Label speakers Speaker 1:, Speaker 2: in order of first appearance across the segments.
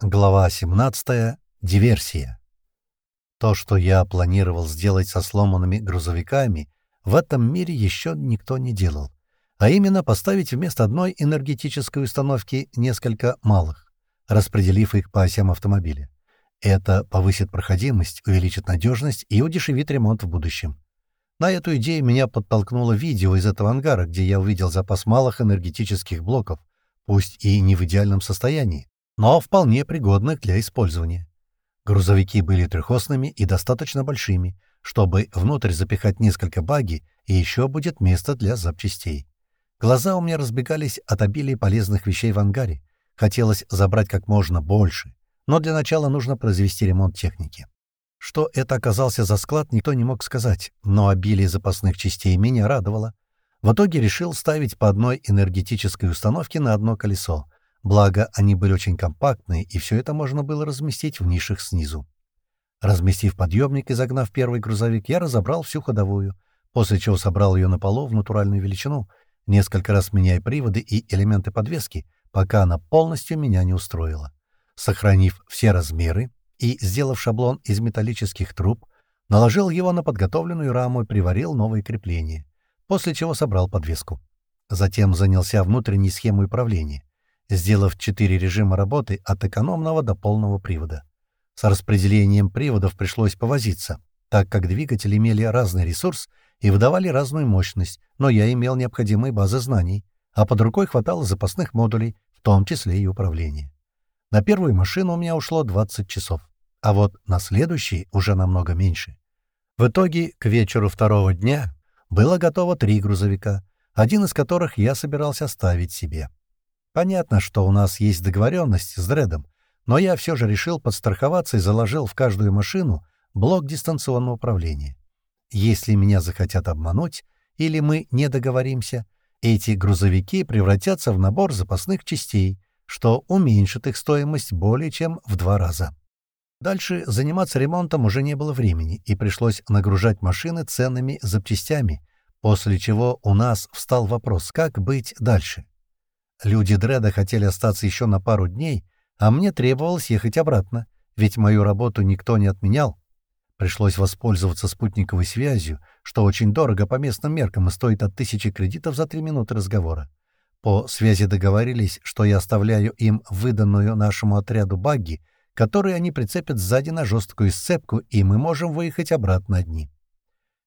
Speaker 1: Глава 17. Диверсия. То, что я планировал сделать со сломанными грузовиками, в этом мире еще никто не делал. А именно поставить вместо одной энергетической установки несколько малых, распределив их по осям автомобиля. Это повысит проходимость, увеличит надежность и удешевит ремонт в будущем. На эту идею меня подтолкнуло видео из этого ангара, где я увидел запас малых энергетических блоков, пусть и не в идеальном состоянии, но вполне пригодных для использования. Грузовики были трехосными и достаточно большими, чтобы внутрь запихать несколько баги, и еще будет место для запчастей. Глаза у меня разбегались от обилия полезных вещей в ангаре. Хотелось забрать как можно больше, но для начала нужно произвести ремонт техники. Что это оказался за склад, никто не мог сказать, но обилие запасных частей меня радовало. В итоге решил ставить по одной энергетической установке на одно колесо, Благо, они были очень компактные, и все это можно было разместить в нишах снизу. Разместив подъемник и загнав первый грузовик, я разобрал всю ходовую, после чего собрал ее на полу в натуральную величину, несколько раз меняя приводы и элементы подвески, пока она полностью меня не устроила. Сохранив все размеры и сделав шаблон из металлических труб, наложил его на подготовленную раму и приварил новые крепления, после чего собрал подвеску. Затем занялся внутренней схемой управления сделав четыре режима работы от экономного до полного привода. С распределением приводов пришлось повозиться, так как двигатели имели разный ресурс и выдавали разную мощность, но я имел необходимые базы знаний, а под рукой хватало запасных модулей, в том числе и управления. На первую машину у меня ушло 20 часов, а вот на следующий уже намного меньше. В итоге к вечеру второго дня было готово три грузовика, один из которых я собирался оставить себе. Понятно, что у нас есть договоренность с Дредом, но я все же решил подстраховаться и заложил в каждую машину блок дистанционного управления. Если меня захотят обмануть или мы не договоримся, эти грузовики превратятся в набор запасных частей, что уменьшит их стоимость более чем в два раза. Дальше заниматься ремонтом уже не было времени, и пришлось нагружать машины ценными запчастями, после чего у нас встал вопрос, как быть дальше. Люди Дреда хотели остаться еще на пару дней, а мне требовалось ехать обратно, ведь мою работу никто не отменял. Пришлось воспользоваться спутниковой связью, что очень дорого по местным меркам и стоит от тысячи кредитов за три минуты разговора. По связи договорились, что я оставляю им выданную нашему отряду багги, которые они прицепят сзади на жесткую сцепку, и мы можем выехать обратно одни.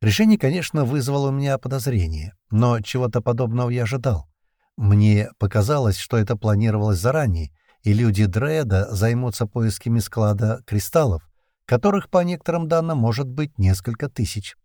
Speaker 1: Решение, конечно, вызвало у меня подозрение, но чего-то подобного я ожидал. Мне показалось, что это планировалось заранее, и люди Дреда займутся поисками склада кристаллов, которых, по некоторым данным, может быть несколько тысяч.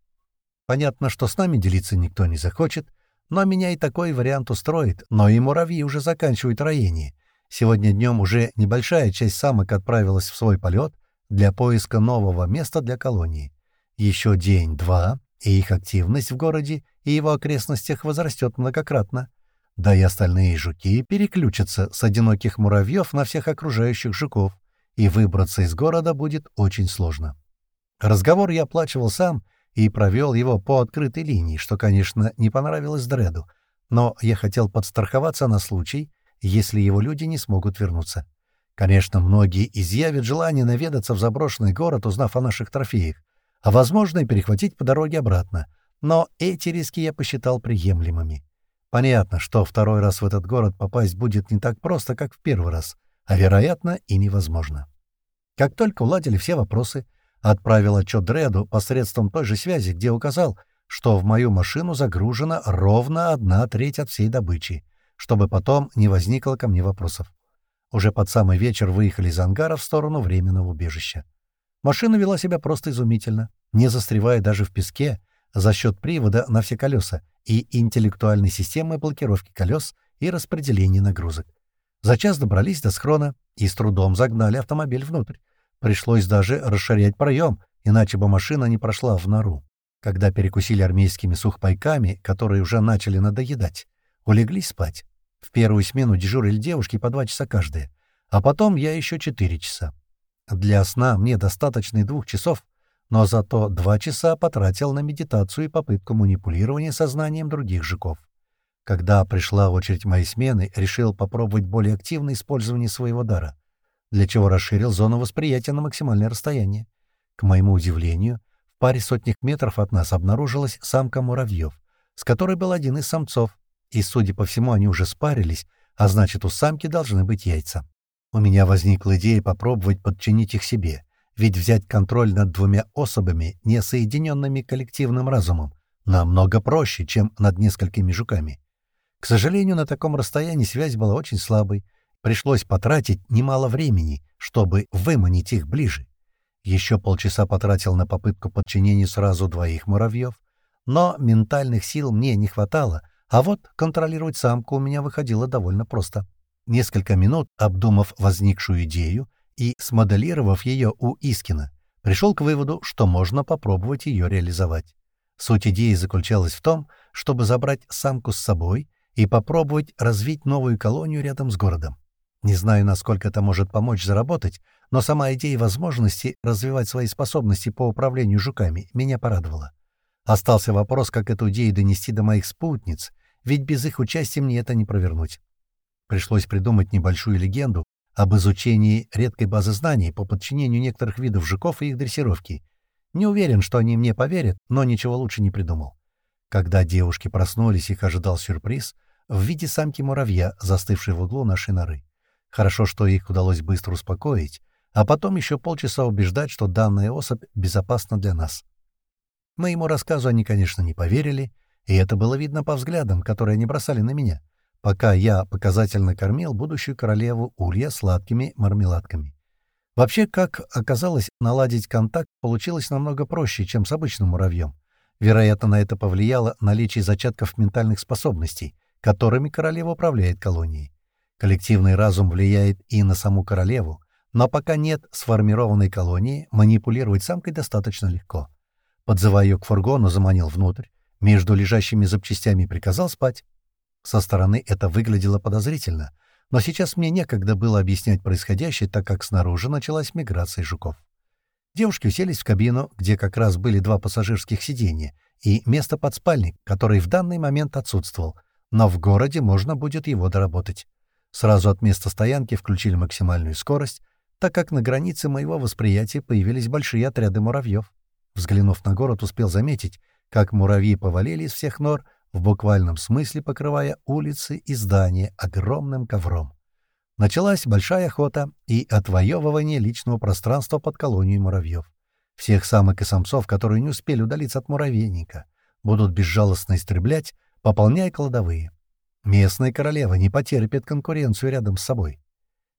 Speaker 1: Понятно, что с нами делиться никто не захочет, но меня и такой вариант устроит, но и муравьи уже заканчивают роение. Сегодня днем уже небольшая часть самок отправилась в свой полет для поиска нового места для колонии. Еще день-два, и их активность в городе и его окрестностях возрастет многократно. Да и остальные жуки переключатся с одиноких муравьев на всех окружающих жуков, и выбраться из города будет очень сложно. Разговор я оплачивал сам и провел его по открытой линии, что, конечно, не понравилось Дреду, но я хотел подстраховаться на случай, если его люди не смогут вернуться. Конечно, многие изъявят желание наведаться в заброшенный город, узнав о наших трофеях, а, возможно, и перехватить по дороге обратно, но эти риски я посчитал приемлемыми. Понятно, что второй раз в этот город попасть будет не так просто, как в первый раз, а, вероятно, и невозможно. Как только уладили все вопросы, отправил отчет Дреду посредством той же связи, где указал, что в мою машину загружена ровно одна треть от всей добычи, чтобы потом не возникло ко мне вопросов. Уже под самый вечер выехали из ангара в сторону временного убежища. Машина вела себя просто изумительно, не застревая даже в песке, за счет привода на все колеса и интеллектуальной системы блокировки колес и распределения нагрузок. За час добрались до схрона и с трудом загнали автомобиль внутрь. Пришлось даже расширять проем, иначе бы машина не прошла в нору. Когда перекусили армейскими сухпайками, которые уже начали надоедать, улеглись спать. В первую смену дежурили девушки по два часа каждая, а потом я еще четыре часа. Для сна мне достаточно и двух часов — но зато два часа потратил на медитацию и попытку манипулирования сознанием других жуков. Когда пришла очередь моей смены, решил попробовать более активное использование своего дара. для чего расширил зону восприятия на максимальное расстояние. К моему удивлению, в паре сотнях метров от нас обнаружилась самка муравьев, с которой был один из самцов, и, судя по всему, они уже спарились, а значит, у самки должны быть яйца. У меня возникла идея попробовать подчинить их себе, ведь взять контроль над двумя особами, не соединенными коллективным разумом, намного проще, чем над несколькими жуками. К сожалению, на таком расстоянии связь была очень слабой, пришлось потратить немало времени, чтобы выманить их ближе. Еще полчаса потратил на попытку подчинения сразу двоих муравьев, но ментальных сил мне не хватало, а вот контролировать самку у меня выходило довольно просто. Несколько минут, обдумав возникшую идею и смоделировав ее у Искина, пришел к выводу, что можно попробовать ее реализовать. Суть идеи заключалась в том, чтобы забрать самку с собой и попробовать развить новую колонию рядом с городом. Не знаю, насколько это может помочь заработать, но сама идея возможности развивать свои способности по управлению жуками меня порадовала. Остался вопрос, как эту идею донести до моих спутниц, ведь без их участия мне это не провернуть. Пришлось придумать небольшую легенду об изучении редкой базы знаний по подчинению некоторых видов жуков и их дрессировки. Не уверен, что они мне поверят, но ничего лучше не придумал. Когда девушки проснулись, их ожидал сюрприз в виде самки муравья, застывшей в углу нашей норы. Хорошо, что их удалось быстро успокоить, а потом еще полчаса убеждать, что данная особь безопасна для нас. Моему рассказу они, конечно, не поверили, и это было видно по взглядам, которые они бросали на меня, пока я показательно кормил будущую королеву Улья сладкими мармеладками. Вообще, как оказалось, наладить контакт получилось намного проще, чем с обычным муравьем. Вероятно, на это повлияло наличие зачатков ментальных способностей, которыми королева управляет колонией. Коллективный разум влияет и на саму королеву, но пока нет сформированной колонии, манипулировать самкой достаточно легко. Подзывая ее к фургону, заманил внутрь, между лежащими запчастями приказал спать. Со стороны это выглядело подозрительно, но сейчас мне некогда было объяснять происходящее, так как снаружи началась миграция жуков. Девушки уселись в кабину, где как раз были два пассажирских сиденья, и место под спальник, который в данный момент отсутствовал, но в городе можно будет его доработать. Сразу от места стоянки включили максимальную скорость, так как на границе моего восприятия появились большие отряды муравьев. Взглянув на город, успел заметить, как муравьи повалили из всех нор, в буквальном смысле покрывая улицы и здания огромным ковром. Началась большая охота и отвоевывание личного пространства под колонию муравьев. Всех самок и самцов, которые не успели удалиться от муравейника, будут безжалостно истреблять, пополняя кладовые. Местная королева не потерпит конкуренцию рядом с собой.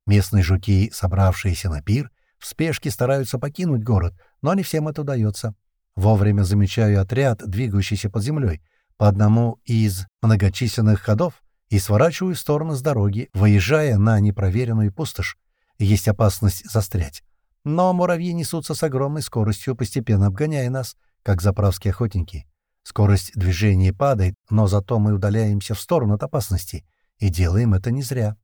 Speaker 1: Местные жуки, собравшиеся на пир, в спешке стараются покинуть город, но не всем это удается. Вовремя замечаю отряд, двигающийся под землей, по одному из многочисленных ходов, и сворачиваю в сторону с дороги, выезжая на непроверенную пустошь. Есть опасность застрять. Но муравьи несутся с огромной скоростью, постепенно обгоняя нас, как заправские охотники. Скорость движения падает, но зато мы удаляемся в сторону от опасности, и делаем это не зря.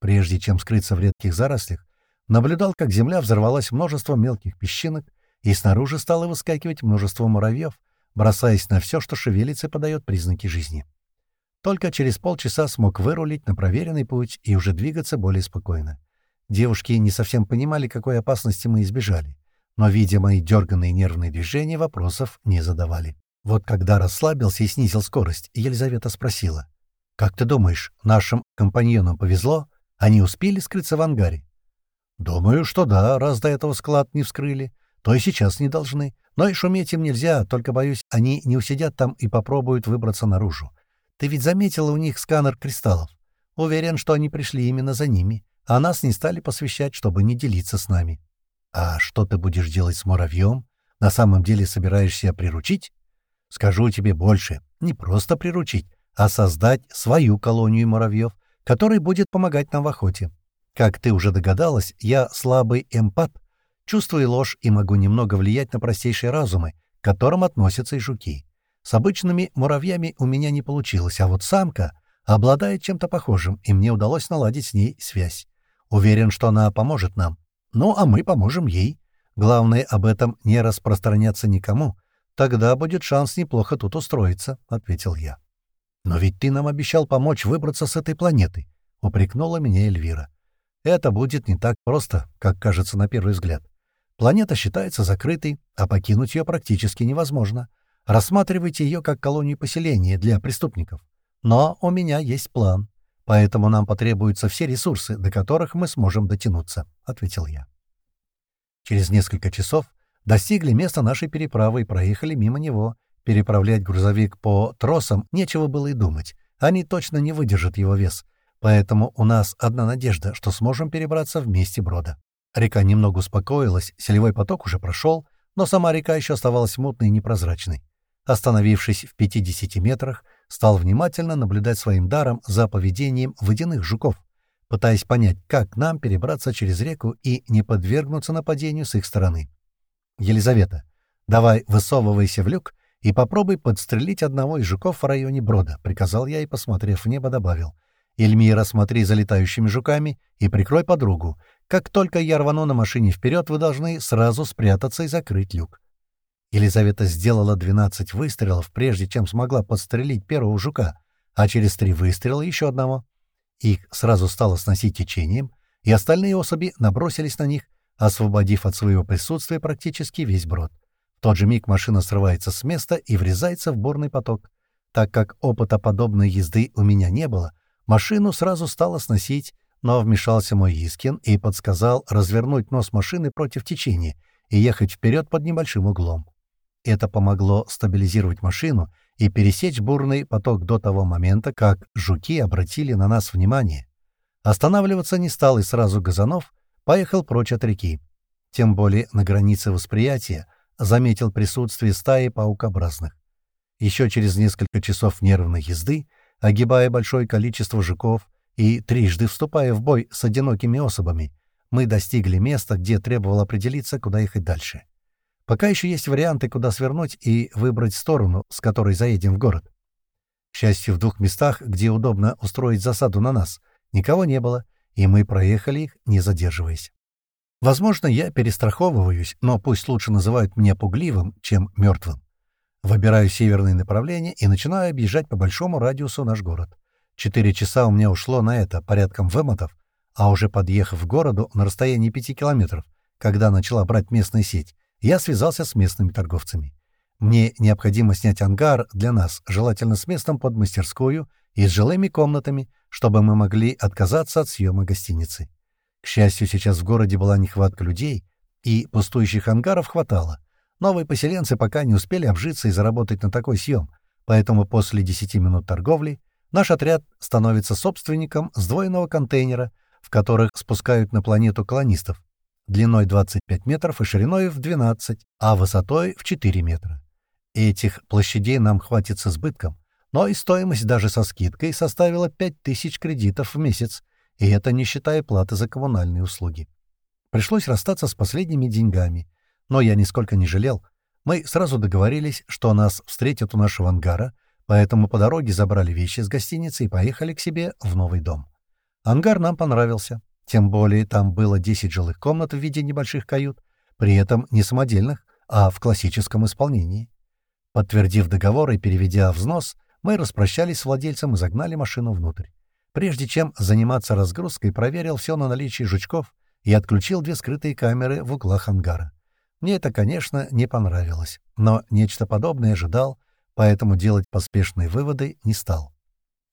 Speaker 1: Прежде чем скрыться в редких зарослях, наблюдал, как земля взорвалась множеством мелких песчинок, и снаружи стало выскакивать множество муравьев, бросаясь на все, что шевелится и подает признаки жизни. Только через полчаса смог вырулить на проверенный путь и уже двигаться более спокойно. Девушки не совсем понимали, какой опасности мы избежали, но, видя мои дерганные нервные движения, вопросов не задавали. Вот когда расслабился и снизил скорость, Елизавета спросила. «Как ты думаешь, нашим компаньонам повезло? Они успели скрыться в ангаре?» «Думаю, что да, раз до этого склад не вскрыли, то и сейчас не должны. Но и шуметь им нельзя, только, боюсь, они не усидят там и попробуют выбраться наружу. Ты ведь заметила у них сканер кристаллов? Уверен, что они пришли именно за ними, а нас не стали посвящать, чтобы не делиться с нами. А что ты будешь делать с муравьем? На самом деле собираешься приручить?» Скажу тебе больше, не просто приручить, а создать свою колонию муравьев, которая будет помогать нам в охоте. Как ты уже догадалась, я слабый эмпат, чувствую ложь и могу немного влиять на простейшие разумы, к которым относятся и жуки. С обычными муравьями у меня не получилось, а вот самка обладает чем-то похожим, и мне удалось наладить с ней связь. Уверен, что она поможет нам. Ну, а мы поможем ей. Главное, об этом не распространяться никому, Тогда будет шанс неплохо тут устроиться», — ответил я. «Но ведь ты нам обещал помочь выбраться с этой планеты», — упрекнула меня Эльвира. это будет не так просто, как кажется на первый взгляд. Планета считается закрытой, а покинуть ее практически невозможно. Рассматривайте ее как колонию поселения для преступников. Но у меня есть план, поэтому нам потребуются все ресурсы, до которых мы сможем дотянуться», — ответил я. Через несколько часов достигли места нашей переправы и проехали мимо него. Переправлять грузовик по тросам нечего было и думать. Они точно не выдержат его вес. Поэтому у нас одна надежда, что сможем перебраться вместе брода. Река немного успокоилась, селевой поток уже прошел, но сама река еще оставалась мутной и непрозрачной. Остановившись в 50 метрах, стал внимательно наблюдать своим даром за поведением водяных жуков, пытаясь понять, как нам перебраться через реку и не подвергнуться нападению с их стороны. «Елизавета, давай высовывайся в люк и попробуй подстрелить одного из жуков в районе брода», — приказал я и, посмотрев в небо, добавил. «Эльмира, смотри за летающими жуками и прикрой подругу. Как только я рвану на машине вперед, вы должны сразу спрятаться и закрыть люк. Елизавета сделала 12 выстрелов, прежде чем смогла подстрелить первого жука, а через три выстрела еще одного. Их сразу стало сносить течением, и остальные особи набросились на них, освободив от своего присутствия практически весь брод. В тот же миг машина срывается с места и врезается в бурный поток. Так как опыта подобной езды у меня не было, машину сразу стало сносить, но вмешался мой Искин и подсказал развернуть нос машины против течения и ехать вперед под небольшим углом. Это помогло стабилизировать машину и пересечь бурный поток до того момента, как жуки обратили на нас внимание. Останавливаться не стал и сразу Газанов поехал прочь от реки. Тем более на границе восприятия заметил присутствие стаи паукообразных. Еще через несколько часов нервной езды, огибая большое количество жуков, и трижды вступая в бой с одинокими особами, мы достигли места, где требовало определиться, куда ехать дальше. Пока еще есть варианты, куда свернуть и выбрать сторону, с которой заедем в город. К счастью, в двух местах, где удобно устроить засаду на нас, никого не было, и мы проехали их, не задерживаясь. Возможно, я перестраховываюсь, но пусть лучше называют меня пугливым, чем мертвым. Выбираю северное направление и начинаю объезжать по большому радиусу наш город. Четыре часа у меня ушло на это, порядком вымотов, а уже подъехав к городу на расстоянии пяти километров, когда начала брать местная сеть, я связался с местными торговцами. Мне необходимо снять ангар для нас, желательно с местом под мастерскую и с жилыми комнатами, чтобы мы могли отказаться от съема гостиницы. К счастью, сейчас в городе была нехватка людей, и пустующих ангаров хватало. Новые поселенцы пока не успели обжиться и заработать на такой съем, поэтому после 10 минут торговли Наш отряд становится собственником сдвоенного контейнера, в которых спускают на планету колонистов, длиной 25 метров и шириной в 12, а высотой в 4 метра. Этих площадей нам хватит с избытком, но и стоимость даже со скидкой составила 5000 кредитов в месяц, и это не считая платы за коммунальные услуги. Пришлось расстаться с последними деньгами, но я нисколько не жалел. Мы сразу договорились, что нас встретят у нашего ангара, Поэтому по дороге забрали вещи с гостиницы и поехали к себе в новый дом. Ангар нам понравился. Тем более там было 10 жилых комнат в виде небольших кают, при этом не самодельных, а в классическом исполнении. Подтвердив договор и переведя взнос, мы распрощались с владельцем и загнали машину внутрь. Прежде чем заниматься разгрузкой, проверил все на наличие жучков и отключил две скрытые камеры в углах ангара. Мне это, конечно, не понравилось, но нечто подобное ожидал, поэтому делать поспешные выводы не стал.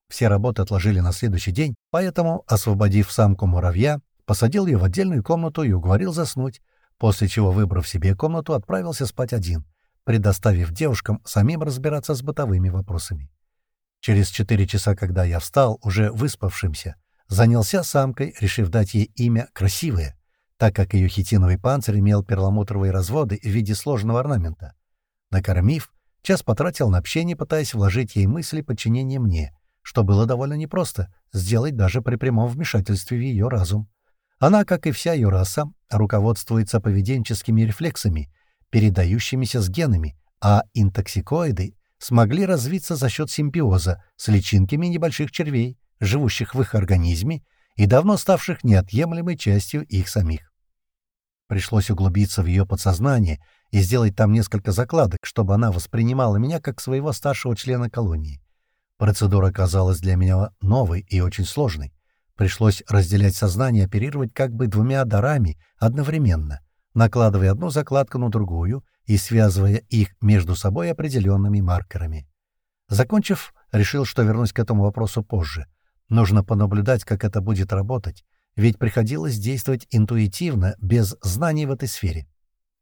Speaker 1: Все работы отложили на следующий день, поэтому, освободив самку муравья, посадил ее в отдельную комнату и уговорил заснуть, после чего, выбрав себе комнату, отправился спать один, предоставив девушкам самим разбираться с бытовыми вопросами. Через четыре часа, когда я встал, уже выспавшимся, занялся самкой, решив дать ей имя «Красивая», так как ее хитиновый панцирь имел перламутровые разводы в виде сложного орнамента. Накормив, Час потратил на общение, пытаясь вложить ей мысли подчинения мне, что было довольно непросто, сделать даже при прямом вмешательстве в ее разум. Она, как и вся ее раса, руководствуется поведенческими рефлексами, передающимися с генами, а интоксикоиды смогли развиться за счет симбиоза с личинками небольших червей, живущих в их организме и давно ставших неотъемлемой частью их самих. Пришлось углубиться в ее подсознание и сделать там несколько закладок, чтобы она воспринимала меня как своего старшего члена колонии. Процедура оказалась для меня новой и очень сложной. Пришлось разделять сознание, оперировать как бы двумя дарами одновременно, накладывая одну закладку на другую и связывая их между собой определенными маркерами. Закончив, решил, что вернусь к этому вопросу позже. Нужно понаблюдать, как это будет работать, ведь приходилось действовать интуитивно, без знаний в этой сфере.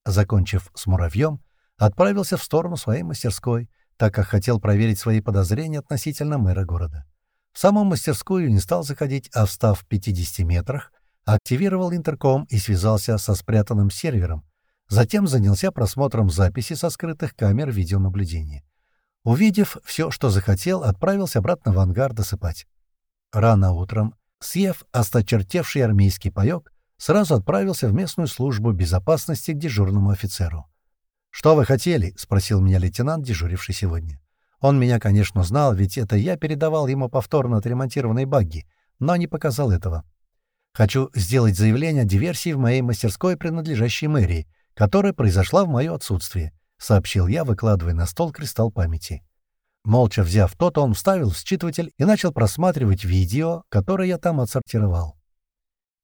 Speaker 1: Закончив с муравьем, отправился в сторону своей мастерской, так как хотел проверить свои подозрения относительно мэра города. В саму мастерскую не стал заходить, а встав в 50 метрах, активировал интерком и связался со спрятанным сервером. Затем занялся просмотром записи со скрытых камер видеонаблюдения. Увидев все, что захотел, отправился обратно в ангар досыпать. Рано утром, съев осточертевший армейский паёк, сразу отправился в местную службу безопасности к дежурному офицеру. «Что вы хотели?» — спросил меня лейтенант, дежуривший сегодня. Он меня, конечно, знал, ведь это я передавал ему повторно отремонтированные багги, но не показал этого. Хочу сделать заявление о диверсии в моей мастерской, принадлежащей мэрии, которая произошла в мое отсутствие», — сообщил я, выкладывая на стол кристалл памяти. Молча взяв тот, он вставил в считыватель и начал просматривать видео, которое я там отсортировал.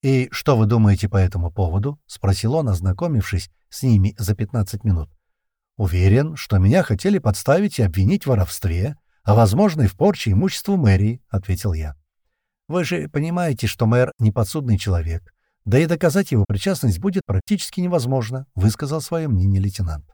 Speaker 1: «И что вы думаете по этому поводу?» — спросил он, ознакомившись с ними за 15 минут. «Уверен, что меня хотели подставить и обвинить в воровстве, а, возможно, и в порче имущества мэрии», — ответил я. «Вы же понимаете, что мэр — неподсудный человек, да и доказать его причастность будет практически невозможно», — высказал свое мнение лейтенант.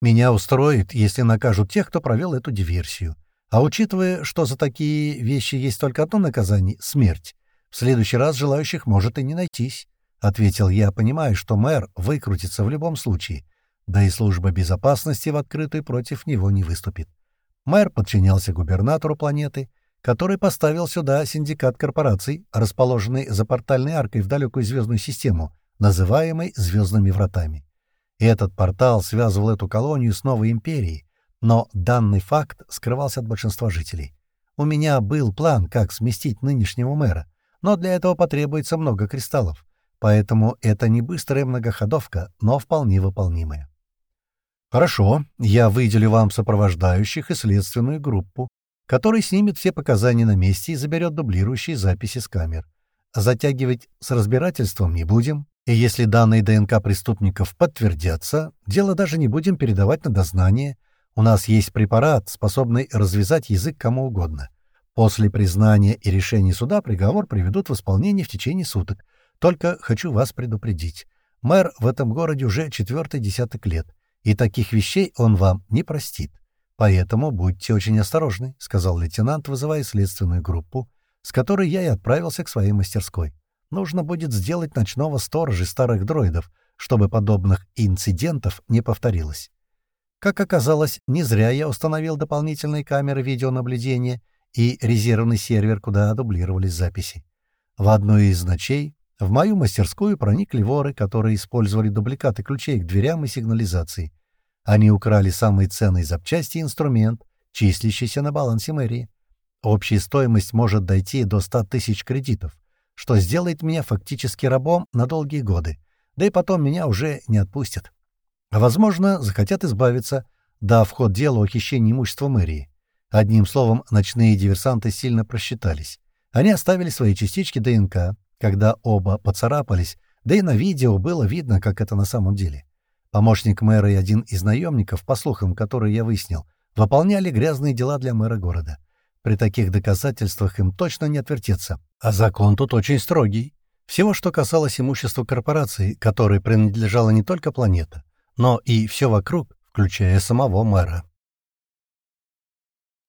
Speaker 1: «Меня устроит, если накажут тех, кто провел эту диверсию. А учитывая, что за такие вещи есть только одно наказание — смерть, в следующий раз желающих может и не найтись», — ответил я, понимая, что мэр выкрутится в любом случае — да и служба безопасности в открытую против него не выступит. Мэр подчинялся губернатору планеты, который поставил сюда синдикат корпораций, расположенный за портальной аркой в далекую звездную систему, называемой «Звездными вратами». Этот портал связывал эту колонию с новой империей, но данный факт скрывался от большинства жителей. У меня был план, как сместить нынешнего мэра, но для этого потребуется много кристаллов, поэтому это не быстрая многоходовка, но вполне выполнимая. «Хорошо, я выделю вам сопровождающих и следственную группу, который снимет все показания на месте и заберет дублирующие записи с камер. Затягивать с разбирательством не будем, и если данные ДНК преступников подтвердятся, дело даже не будем передавать на дознание. У нас есть препарат, способный развязать язык кому угодно. После признания и решения суда приговор приведут в исполнение в течение суток. Только хочу вас предупредить. Мэр в этом городе уже четвертый десяток лет и таких вещей он вам не простит. Поэтому будьте очень осторожны», — сказал лейтенант, вызывая следственную группу, с которой я и отправился к своей мастерской. «Нужно будет сделать ночного сторожа старых дроидов, чтобы подобных инцидентов не повторилось». Как оказалось, не зря я установил дополнительные камеры видеонаблюдения и резервный сервер, куда дублировались записи. В одну из ночей в мою мастерскую проникли воры, которые использовали дубликаты ключей к дверям и сигнализации. Они украли самые ценные запчасти и инструмент, числящийся на балансе мэрии. Общая стоимость может дойти до 100 тысяч кредитов, что сделает меня фактически рабом на долгие годы, да и потом меня уже не отпустят. Возможно, захотят избавиться, дав ход делу о хищении имущества мэрии. Одним словом, ночные диверсанты сильно просчитались. Они оставили свои частички ДНК, когда оба поцарапались, да и на видео было видно, как это на самом деле. Помощник мэра и один из наемников, по слухам, которые я выяснил, выполняли грязные дела для мэра города. При таких доказательствах им точно не отвертеться. А закон тут очень строгий. Всего, что касалось имущества корпорации, которой принадлежала не только планета, но и все вокруг, включая самого мэра.